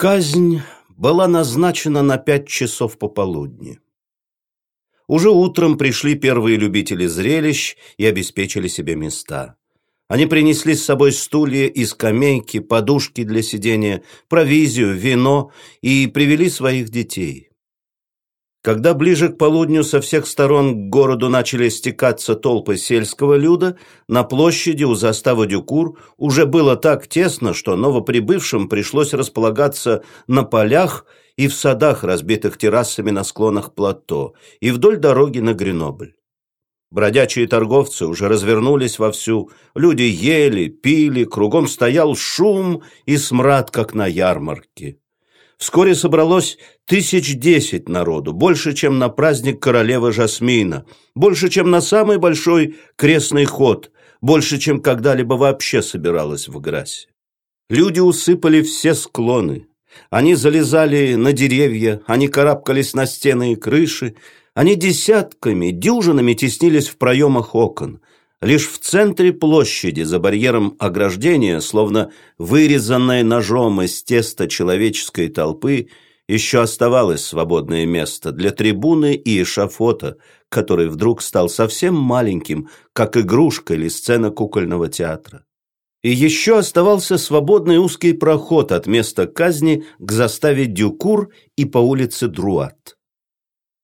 Казнь была назначена на пять часов пополудни. Уже утром пришли первые любители зрелищ и обеспечили себе места. Они принесли с собой стулья и скамейки, подушки для сидения, провизию, вино и привели своих детей. Когда ближе к полудню со всех сторон к городу начали стекаться толпы сельского люда, на площади у заставы Дюкур уже было так тесно, что новоприбывшим пришлось располагаться на полях и в садах, разбитых террасами на склонах плато, и вдоль дороги на Гренобль. Бродячие торговцы уже развернулись вовсю, люди ели, пили, кругом стоял шум и смрад, как на ярмарке. Вскоре собралось тысяч десять народу, больше, чем на праздник королевы Жасмина, больше, чем на самый большой крестный ход, больше, чем когда-либо вообще собиралось в Грасе. Люди усыпали все склоны. Они залезали на деревья, они карабкались на стены и крыши, они десятками, дюжинами теснились в проемах окон. Лишь в центре площади, за барьером ограждения, словно вырезанное ножом из теста человеческой толпы, еще оставалось свободное место для трибуны и эшафота, который вдруг стал совсем маленьким, как игрушка или сцена кукольного театра. И еще оставался свободный узкий проход от места казни к заставе Дюкур и по улице Друат.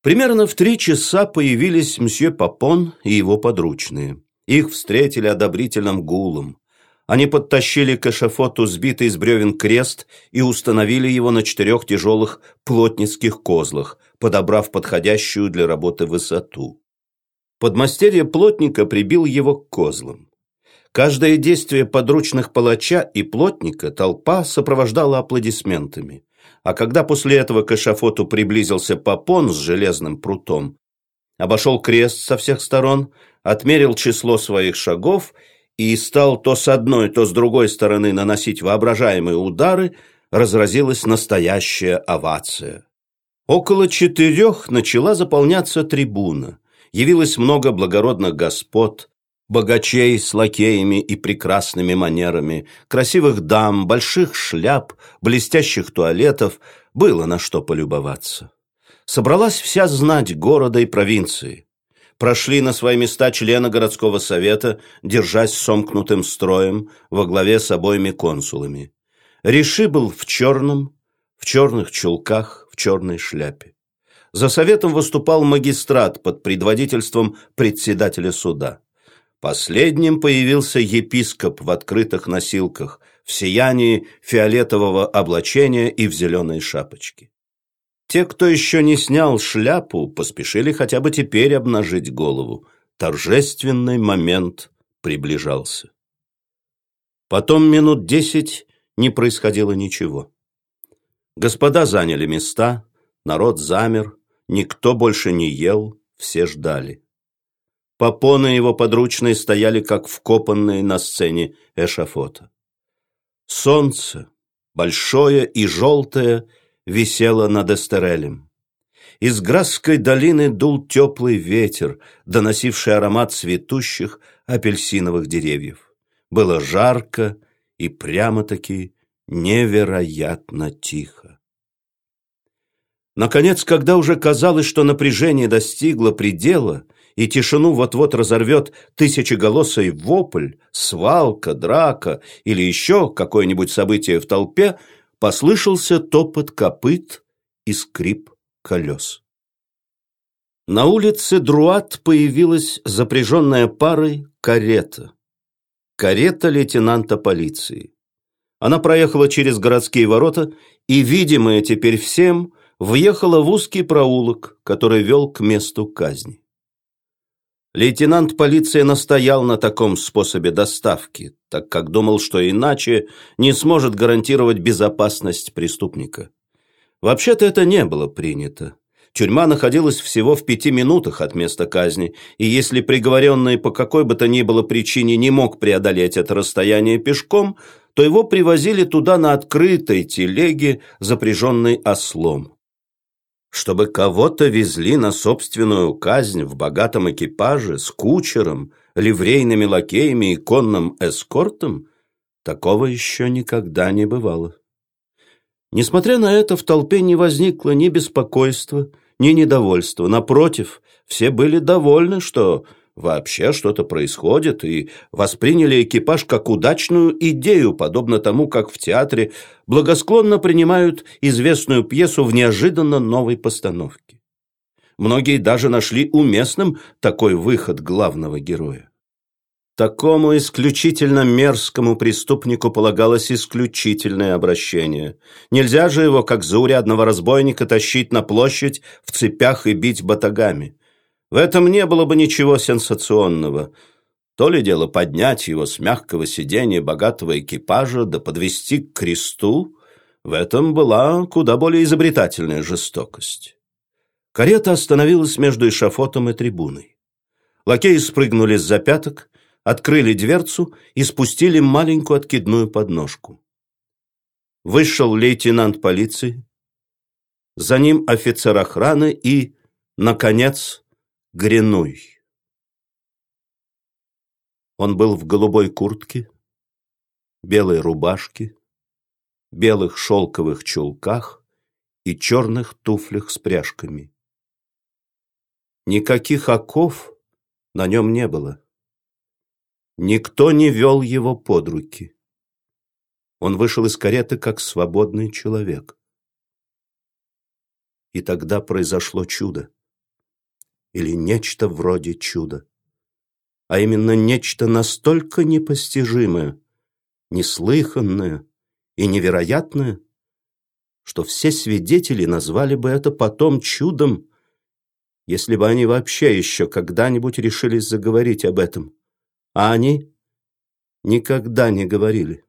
Примерно в три часа появились мсье Папон и его подручные. Их встретили одобрительным гулом. Они подтащили к эшафоту сбитый из бревен крест и установили его на четырех тяжелых плотницких козлах, подобрав подходящую для работы высоту. Подмастерье плотника прибил его к козлам. Каждое действие подручных палача и плотника толпа сопровождала аплодисментами. А когда после этого к эшафоту приблизился попон с железным прутом, обошел крест со всех сторон, отмерил число своих шагов и стал то с одной, то с другой стороны наносить воображаемые удары, разразилась настоящая овация. Около четырех начала заполняться трибуна. Явилось много благородных господ, богачей с лакеями и прекрасными манерами, красивых дам, больших шляп, блестящих туалетов, было на что полюбоваться. Собралась вся знать города и провинции. Прошли на свои места члены городского совета, держась сомкнутым строем во главе с обоими консулами. Реши был в черном, в черных чулках, в черной шляпе. За советом выступал магистрат под предводительством председателя суда. Последним появился епископ в открытых носилках, в сиянии фиолетового облачения и в зеленой шапочке. Те, кто еще не снял шляпу, поспешили хотя бы теперь обнажить голову. Торжественный момент приближался. Потом минут десять не происходило ничего. Господа заняли места, народ замер, никто больше не ел, все ждали. Попоны его подручные стояли, как вкопанные на сцене эшафота. Солнце, большое и желтое, висело над Эстерелем. Из Грасской долины дул теплый ветер, доносивший аромат цветущих апельсиновых деревьев. Было жарко и прямо-таки невероятно тихо. Наконец, когда уже казалось, что напряжение достигло предела, и тишину вот-вот разорвет тысячеголосый вопль, свалка, драка или еще какое-нибудь событие в толпе, послышался топот копыт и скрип колес. На улице Друат появилась запряженная парой карета. Карета лейтенанта полиции. Она проехала через городские ворота и, видимая теперь всем, въехала в узкий проулок, который вел к месту казни. Лейтенант полиции настоял на таком способе доставки, так как думал, что иначе не сможет гарантировать безопасность преступника. Вообще-то это не было принято. Тюрьма находилась всего в пяти минутах от места казни, и если приговоренный по какой бы то ни было причине не мог преодолеть это расстояние пешком, то его привозили туда на открытой телеге, запряженной ослом чтобы кого-то везли на собственную казнь в богатом экипаже с кучером, ливрейными лакеями и конным эскортом, такого еще никогда не бывало. Несмотря на это, в толпе не возникло ни беспокойства, ни недовольства. Напротив, все были довольны, что вообще что-то происходит, и восприняли экипаж как удачную идею, подобно тому, как в театре благосклонно принимают известную пьесу в неожиданно новой постановке. Многие даже нашли уместным такой выход главного героя. Такому исключительно мерзкому преступнику полагалось исключительное обращение. Нельзя же его, как заурядного разбойника, тащить на площадь в цепях и бить батагами. В этом не было бы ничего сенсационного. То ли дело поднять его с мягкого сиденья богатого экипажа да подвести к кресту, в этом была куда более изобретательная жестокость. Карета остановилась между эшафотом и трибуной. Лакеи спрыгнули с запяток, открыли дверцу и спустили маленькую откидную подножку. Вышел лейтенант полиции, за ним офицер охраны и, наконец, Гринуй. Он был в голубой куртке, белой рубашке, белых шелковых чулках и черных туфлях с пряжками. Никаких оков на нем не было. Никто не вел его под руки. Он вышел из кареты как свободный человек. И тогда произошло чудо. Или нечто вроде чуда. А именно нечто настолько непостижимое, неслыханное и невероятное, что все свидетели назвали бы это потом чудом, если бы они вообще еще когда-нибудь решились заговорить об этом а они никогда не говорили,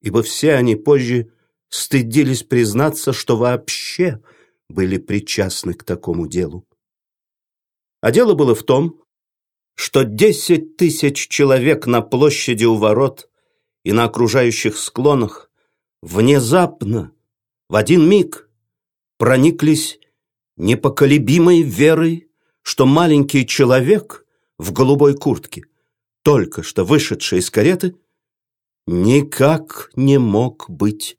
ибо все они позже стыдились признаться, что вообще были причастны к такому делу. А дело было в том, что десять тысяч человек на площади у ворот и на окружающих склонах внезапно, в один миг, прониклись непоколебимой верой, что маленький человек в голубой куртке только что вышедший из кареты, никак не мог быть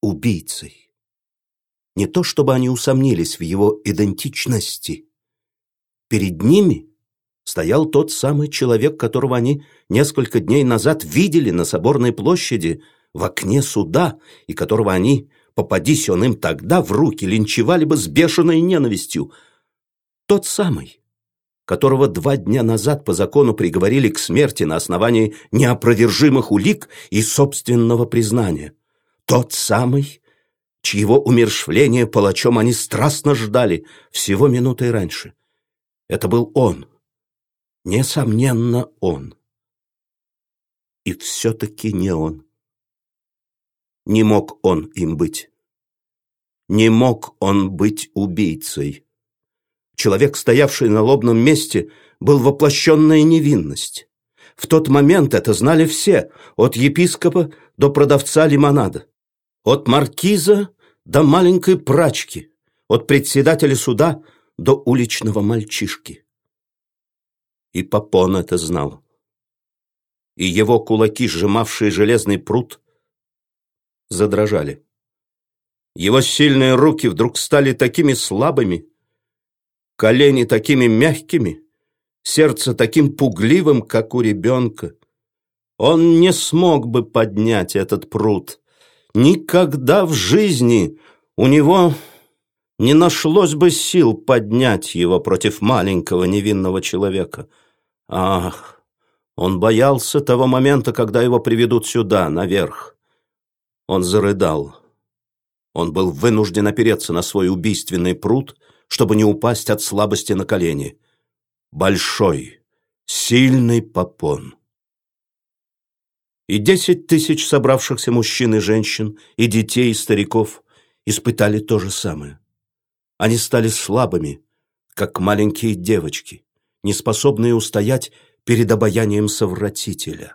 убийцей. Не то чтобы они усомнились в его идентичности. Перед ними стоял тот самый человек, которого они несколько дней назад видели на Соборной площади в окне суда, и которого они, попадись он им тогда в руки, линчевали бы с бешеной ненавистью. Тот самый, которого два дня назад по закону приговорили к смерти на основании неопровержимых улик и собственного признания. Тот самый, чьего умершвления палачом они страстно ждали всего минутой раньше. Это был он. Несомненно, он. И все-таки не он. Не мог он им быть. Не мог он быть убийцей. Человек, стоявший на лобном месте, был воплощенная невинность. В тот момент это знали все, от епископа до продавца лимонада, от маркиза до маленькой прачки, от председателя суда до уличного мальчишки. И Попон это знал. И его кулаки, сжимавшие железный пруд, задрожали. Его сильные руки вдруг стали такими слабыми, колени такими мягкими, сердце таким пугливым, как у ребенка. Он не смог бы поднять этот пруд. Никогда в жизни у него не нашлось бы сил поднять его против маленького невинного человека. Ах, он боялся того момента, когда его приведут сюда, наверх. Он зарыдал. Он был вынужден опереться на свой убийственный пруд — чтобы не упасть от слабости на колени. Большой, сильный попон. И десять тысяч собравшихся мужчин и женщин, и детей, и стариков испытали то же самое. Они стали слабыми, как маленькие девочки, неспособные устоять перед обаянием совратителя.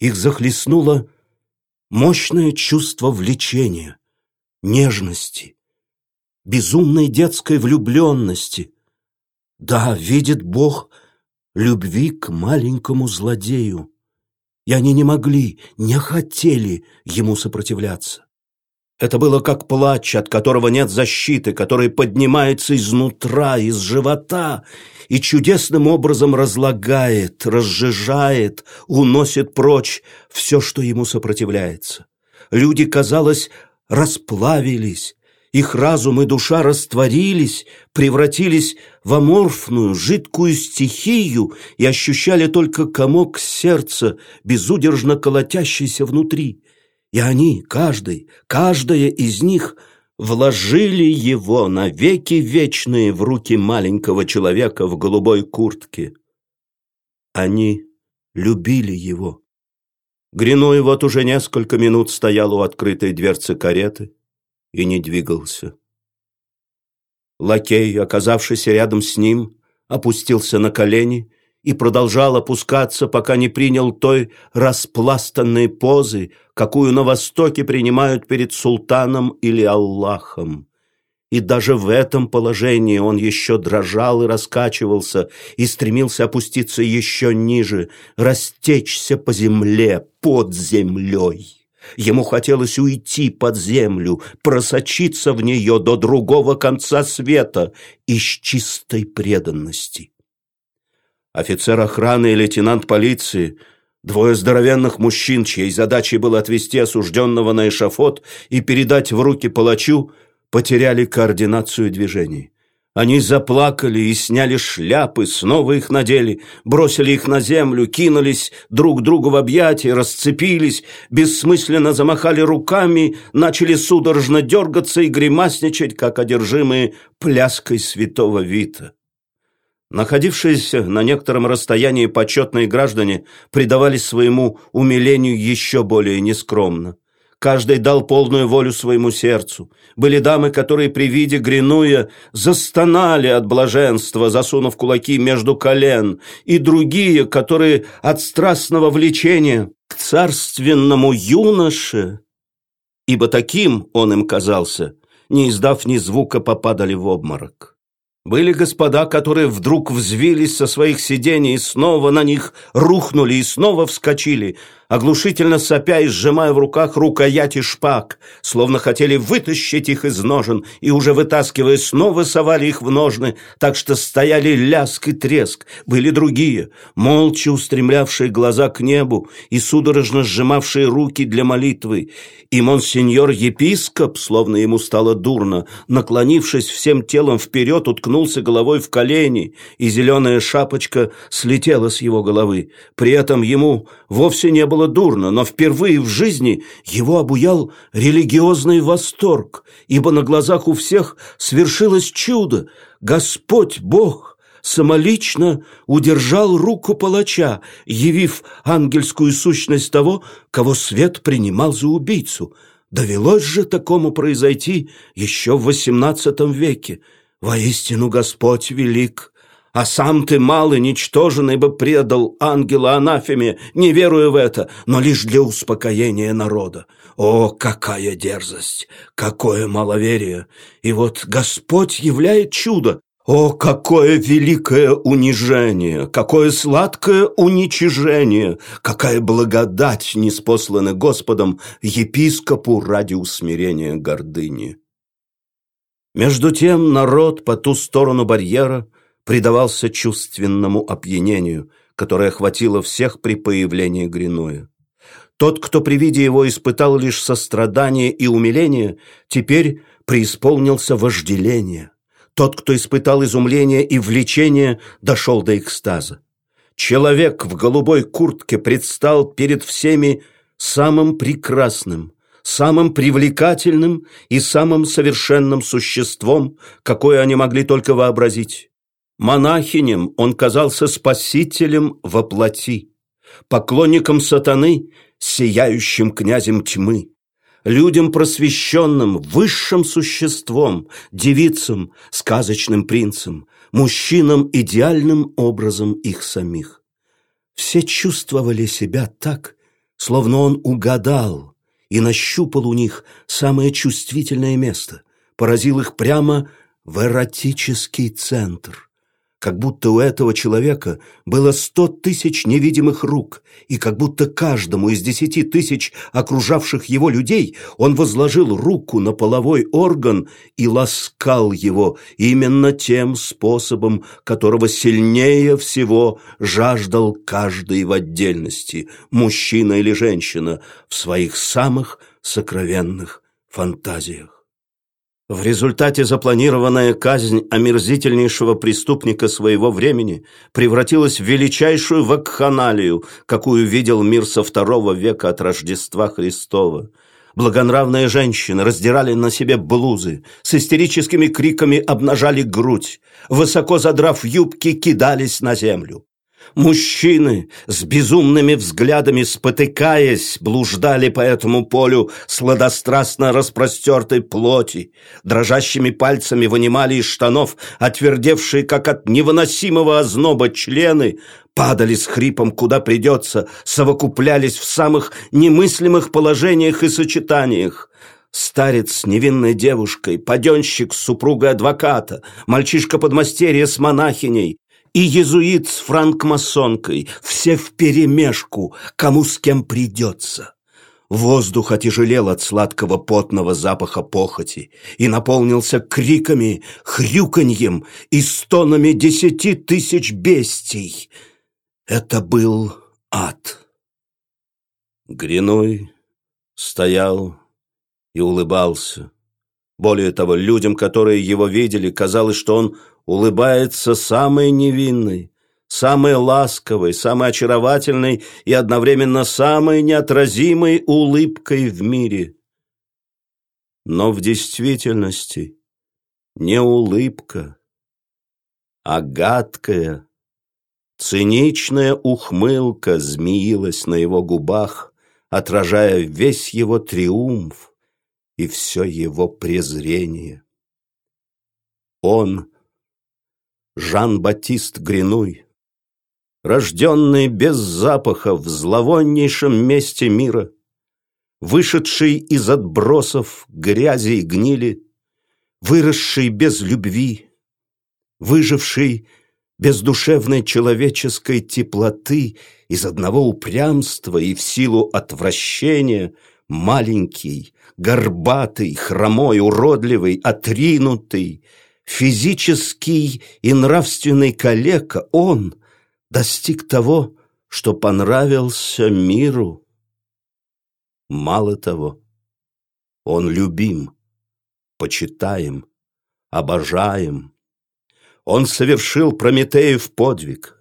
Их захлестнуло мощное чувство влечения, нежности, безумной детской влюбленности. Да, видит Бог любви к маленькому злодею. И они не могли, не хотели ему сопротивляться. Это было как плач, от которого нет защиты, который поднимается изнутра, из живота и чудесным образом разлагает, разжижает, уносит прочь все, что ему сопротивляется. Люди, казалось, расплавились, их разум и душа растворились, превратились в аморфную, жидкую стихию и ощущали только комок сердца, безудержно колотящийся внутри. И они, каждый, каждая из них вложили его навеки вечные в руки маленького человека в голубой куртке. Они любили его. Гриной вот уже несколько минут стоял у открытой дверцы кареты и не двигался. Лакей, оказавшийся рядом с ним, опустился на колени и продолжал опускаться, пока не принял той распластанной позы, какую на Востоке принимают перед султаном или Аллахом. И даже в этом положении он еще дрожал и раскачивался, и стремился опуститься еще ниже, растечься по земле, под землей. Ему хотелось уйти под землю, просочиться в нее до другого конца света из чистой преданности. Офицер охраны и лейтенант полиции, двое здоровенных мужчин, чьей задачей было отвести осужденного на эшафот и передать в руки палачу, потеряли координацию движений. Они заплакали и сняли шляпы, снова их надели, бросили их на землю, кинулись друг другу в объятия, расцепились, бессмысленно замахали руками, начали судорожно дергаться и гримасничать, как одержимые пляской святого Вита. Находившиеся на некотором расстоянии почетные граждане предавались своему умилению еще более нескромно. Каждый дал полную волю своему сердцу. Были дамы, которые при виде Гринуя застонали от блаженства, засунув кулаки между колен, и другие, которые от страстного влечения к царственному юноше, ибо таким он им казался, не издав ни звука, попадали в обморок. Были господа, которые вдруг взвились со своих сидений и снова на них рухнули и снова вскочили, оглушительно сопя и сжимая в руках рукояти шпаг, словно хотели вытащить их из ножен и уже вытаскивая снова совали их в ножны, так что стояли ляск и треск. Были другие, молча устремлявшие глаза к небу и судорожно сжимавшие руки для молитвы. И монсеньор-епископ, словно ему стало дурно, наклонившись всем телом вперед, уткнулся головой в колени, и зеленая шапочка слетела с его головы. При этом ему вовсе не было дурно, но впервые в жизни его обуял религиозный восторг, ибо на глазах у всех свершилось чудо. Господь Бог самолично удержал руку палача, явив ангельскую сущность того, кого свет принимал за убийцу. Довелось же такому произойти еще в XVIII веке. Воистину Господь велик, а сам ты мал и ничтожен, ибо предал ангела анафеме, не веруя в это, но лишь для успокоения народа. О, какая дерзость, какое маловерие! И вот Господь являет чудо. О, какое великое унижение, какое сладкое уничижение, какая благодать неспослана Господом епископу ради усмирения гордыни. Между тем народ по ту сторону барьера предавался чувственному опьянению, которое охватило всех при появлении Гринуя. Тот, кто при виде его испытал лишь сострадание и умиление, теперь преисполнился вожделение. Тот, кто испытал изумление и влечение, дошел до экстаза. Человек в голубой куртке предстал перед всеми самым прекрасным, самым привлекательным и самым совершенным существом, какое они могли только вообразить. Монахинем он казался спасителем во плоти, поклонником сатаны, сияющим князем тьмы, людям просвещенным, высшим существом, девицам, сказочным принцем, мужчинам идеальным образом их самих. Все чувствовали себя так, словно он угадал, и нащупал у них самое чувствительное место, поразил их прямо в эротический центр. Как будто у этого человека было сто тысяч невидимых рук, и как будто каждому из десяти тысяч окружавших его людей он возложил руку на половой орган и ласкал его именно тем способом, которого сильнее всего жаждал каждый в отдельности, мужчина или женщина, в своих самых сокровенных фантазиях. В результате запланированная казнь омерзительнейшего преступника своего времени превратилась в величайшую вакханалию, какую видел мир со второго века от Рождества Христова. Благонравные женщины раздирали на себе блузы, с истерическими криками обнажали грудь, высоко задрав юбки, кидались на землю. Мужчины с безумными взглядами, спотыкаясь, блуждали по этому полю сладострастно распростертой плоти, дрожащими пальцами вынимали из штанов отвердевшие, как от невыносимого озноба, члены, падали с хрипом куда придется, совокуплялись в самых немыслимых положениях и сочетаниях. Старец с невинной девушкой, паденщик с супругой адвоката, мальчишка-подмастерье с монахиней, и езуит с франкмасонкой, все вперемешку, кому с кем придется. Воздух отяжелел от сладкого потного запаха похоти и наполнился криками, хрюканьем и стонами десяти тысяч бестий. Это был ад. Гриной стоял и улыбался. Более того, людям, которые его видели, казалось, что он улыбается самой невинной, самой ласковой, самой очаровательной и одновременно самой неотразимой улыбкой в мире. Но в действительности не улыбка, а гадкая, циничная ухмылка змеилась на его губах, отражая весь его триумф и все его презрение. Он Жан-Батист Гринуй, рожденный без запаха в зловоннейшем месте мира, вышедший из отбросов грязи и гнили, выросший без любви, выживший без душевной человеческой теплоты из одного упрямства и в силу отвращения, маленький, горбатый, хромой, уродливый, отринутый, физический и нравственный калека, он достиг того, что понравился миру. Мало того, он любим, почитаем, обожаем. Он совершил Прометеев подвиг,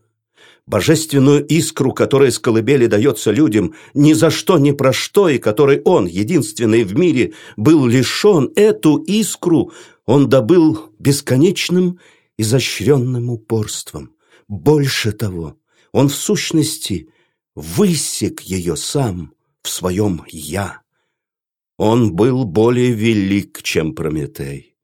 божественную искру, которая с колыбели дается людям ни за что, ни про что, и которой он, единственный в мире, был лишен, эту искру он добыл бесконечным изощренным упорством. Больше того, он в сущности высек ее сам в своем «я». Он был более велик, чем Прометей.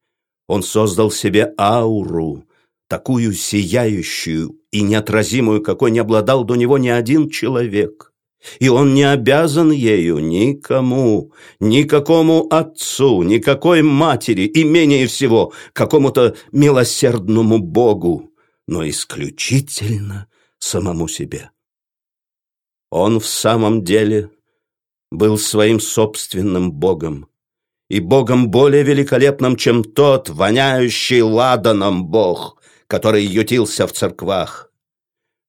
Он создал себе ауру, такую сияющую и неотразимую, какой не обладал до него ни один человек. И он не обязан ею никому, никакому отцу, никакой матери, и менее всего какому-то милосердному Богу, но исключительно самому себе. Он в самом деле был своим собственным Богом, и Богом более великолепным, чем тот воняющий ладаном Бог, который ютился в церквах.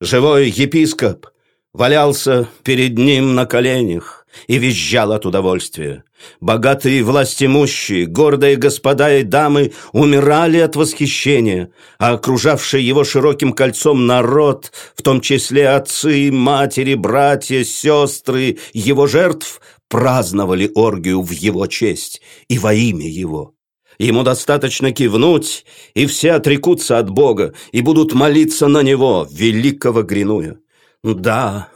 Живой епископ — валялся перед ним на коленях и визжал от удовольствия. Богатые властимущие, гордые господа и дамы умирали от восхищения, а окружавший его широким кольцом народ, в том числе отцы, матери, братья, сестры, его жертв, праздновали оргию в его честь и во имя его. Ему достаточно кивнуть, и все отрекутся от Бога и будут молиться на Него, великого Гринуя. Да,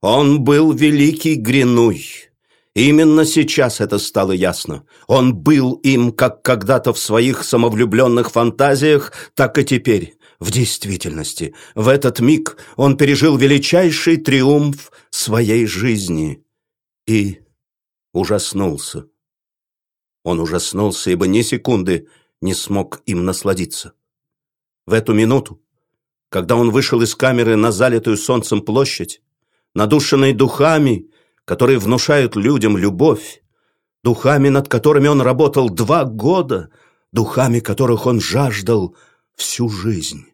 он был великий Гринуй. Именно сейчас это стало ясно. Он был им как когда-то в своих самовлюбленных фантазиях, так и теперь, в действительности. В этот миг он пережил величайший триумф своей жизни и ужаснулся. Он ужаснулся, ибо ни секунды не смог им насладиться. В эту минуту когда он вышел из камеры на залитую солнцем площадь, надушенной духами, которые внушают людям любовь, духами, над которыми он работал два года, духами которых он жаждал всю жизнь.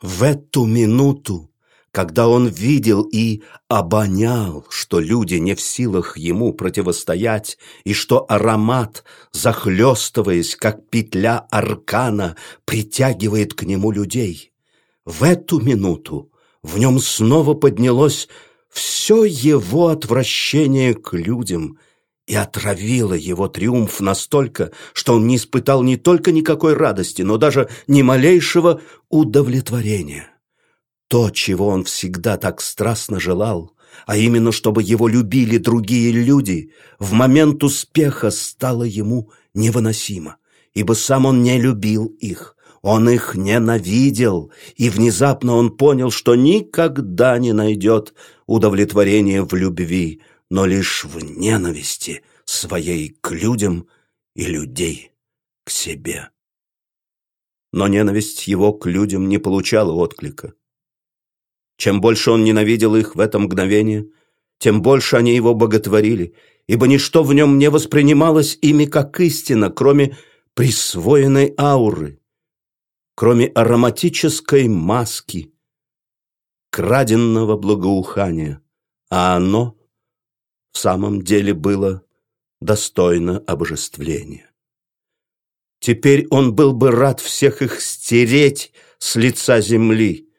В эту минуту, когда он видел и обонял, что люди не в силах ему противостоять, и что аромат, захлестываясь, как петля аркана, притягивает к нему людей, в эту минуту в нем снова поднялось все его отвращение к людям и отравило его триумф настолько, что он не испытал не только никакой радости, но даже ни малейшего удовлетворения. То, чего он всегда так страстно желал, а именно, чтобы его любили другие люди, в момент успеха стало ему невыносимо, ибо сам он не любил их, он их ненавидел, и внезапно он понял, что никогда не найдет удовлетворения в любви, но лишь в ненависти своей к людям и людей к себе. Но ненависть его к людям не получала отклика. Чем больше он ненавидел их в это мгновение, тем больше они его боготворили, ибо ничто в нем не воспринималось ими как истина, кроме присвоенной ауры, кроме ароматической маски, краденного благоухания, а оно в самом деле было достойно обожествления. Теперь он был бы рад всех их стереть с лица земли,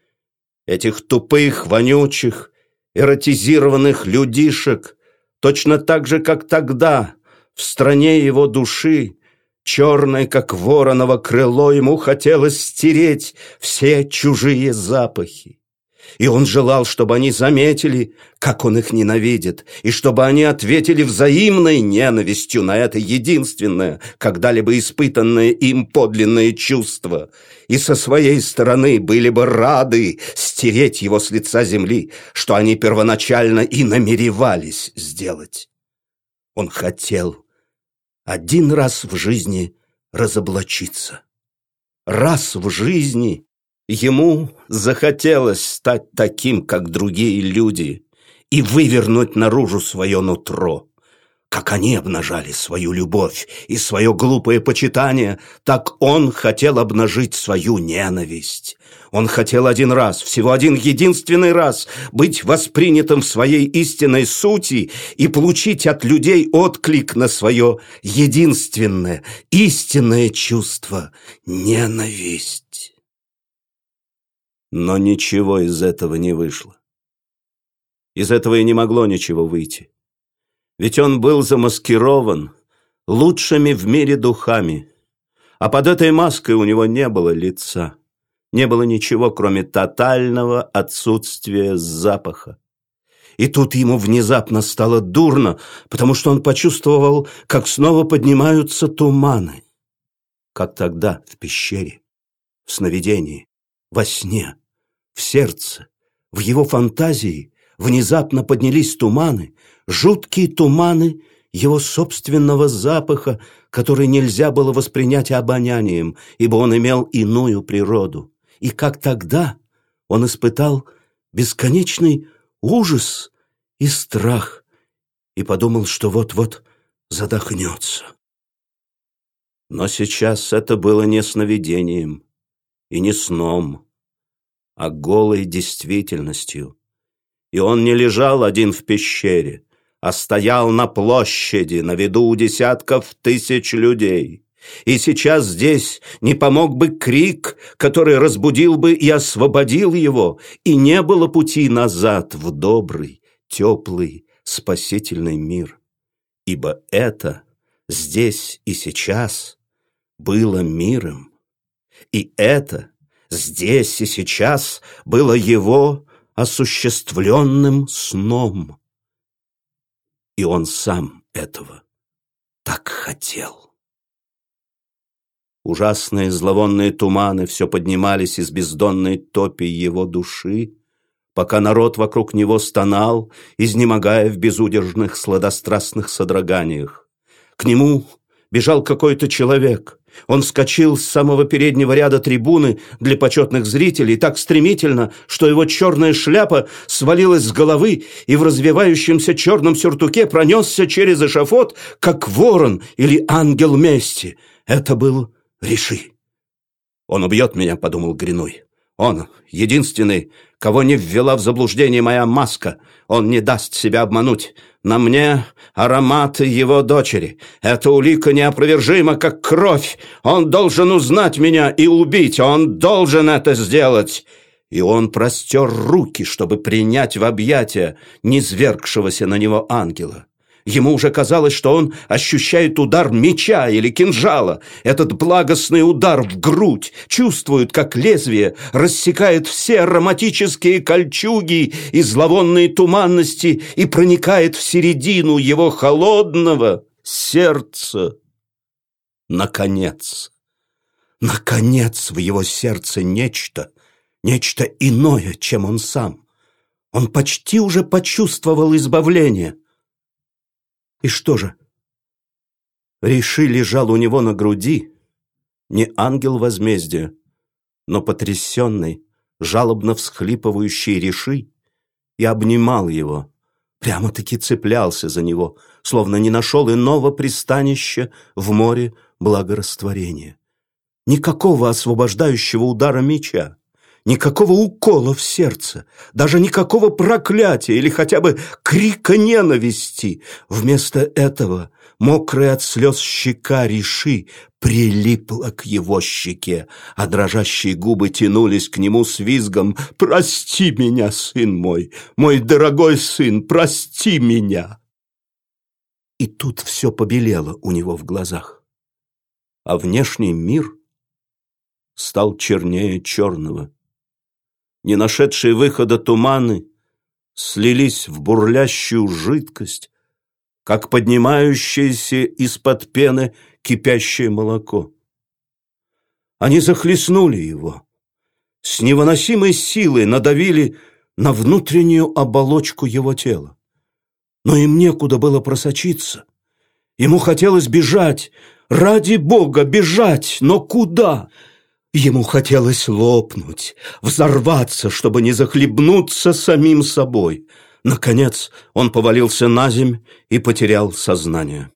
этих тупых, вонючих, эротизированных людишек, точно так же, как тогда, в стране его души, Черное, как вороново крыло, ему хотелось стереть все чужие запахи. И он желал, чтобы они заметили, как он их ненавидит, и чтобы они ответили взаимной ненавистью на это единственное, когда-либо испытанное им подлинное чувство, и со своей стороны были бы рады стереть его с лица земли, что они первоначально и намеревались сделать. Он хотел один раз в жизни разоблачиться. Раз в жизни ему захотелось стать таким, как другие люди, и вывернуть наружу свое нутро. Как они обнажали свою любовь и свое глупое почитание, так он хотел обнажить свою ненависть. Он хотел один раз, всего один единственный раз, быть воспринятым в своей истинной сути и получить от людей отклик на свое единственное, истинное чувство — ненависть. Но ничего из этого не вышло. Из этого и не могло ничего выйти. Ведь он был замаскирован лучшими в мире духами, а под этой маской у него не было лица, не было ничего, кроме тотального отсутствия запаха. И тут ему внезапно стало дурно, потому что он почувствовал, как снова поднимаются туманы. Как тогда в пещере, в сновидении, во сне, в сердце, в его фантазии внезапно поднялись туманы, жуткие туманы его собственного запаха, который нельзя было воспринять обонянием, ибо он имел иную природу. И как тогда он испытал бесконечный ужас и страх и подумал, что вот-вот задохнется. Но сейчас это было не сновидением и не сном, а голой действительностью. И он не лежал один в пещере, а стоял на площади на виду у десятков тысяч людей. И сейчас здесь не помог бы крик, который разбудил бы и освободил его, и не было пути назад в добрый, теплый, спасительный мир. Ибо это здесь и сейчас было миром. И это здесь и сейчас было его осуществленным сном и он сам этого так хотел. Ужасные зловонные туманы все поднимались из бездонной топи его души, пока народ вокруг него стонал, изнемогая в безудержных сладострастных содроганиях. К нему Бежал какой-то человек. Он вскочил с самого переднего ряда трибуны для почетных зрителей так стремительно, что его черная шляпа свалилась с головы и в развивающемся черном сюртуке пронесся через эшафот, как ворон или ангел мести. Это был Реши. «Он убьет меня», — подумал Гриной. «Он, единственный, кого не ввела в заблуждение моя маска. Он не даст себя обмануть. На мне аромат его дочери. Эта улика неопровержима, как кровь. Он должен узнать меня и убить. Он должен это сделать». И он простер руки, чтобы принять в объятия низвергшегося на него ангела. Ему уже казалось, что он ощущает удар меча или кинжала. Этот благостный удар в грудь чувствует, как лезвие рассекает все ароматические кольчуги и зловонные туманности и проникает в середину его холодного сердца. Наконец, наконец в его сердце нечто, нечто иное, чем он сам. Он почти уже почувствовал избавление – и что же? Риши лежал у него на груди, не ангел возмездия, но потрясенный, жалобно всхлипывающий Риши, и обнимал его, прямо-таки цеплялся за него, словно не нашел иного пристанища в море благорастворения. Никакого освобождающего удара меча, Никакого укола в сердце, даже никакого проклятия или хотя бы крика ненависти. Вместо этого мокрая от слез щека Риши прилипла к его щеке, а дрожащие губы тянулись к нему с визгом «Прости меня, сын мой, мой дорогой сын, прости меня!» И тут все побелело у него в глазах, а внешний мир стал чернее черного не нашедшие выхода туманы, слились в бурлящую жидкость, как поднимающееся из-под пены кипящее молоко. Они захлестнули его, с невыносимой силой надавили на внутреннюю оболочку его тела. Но им некуда было просочиться. Ему хотелось бежать, ради Бога бежать, но куда? Ему хотелось лопнуть, взорваться, чтобы не захлебнуться самим собой. Наконец он повалился на земь и потерял сознание.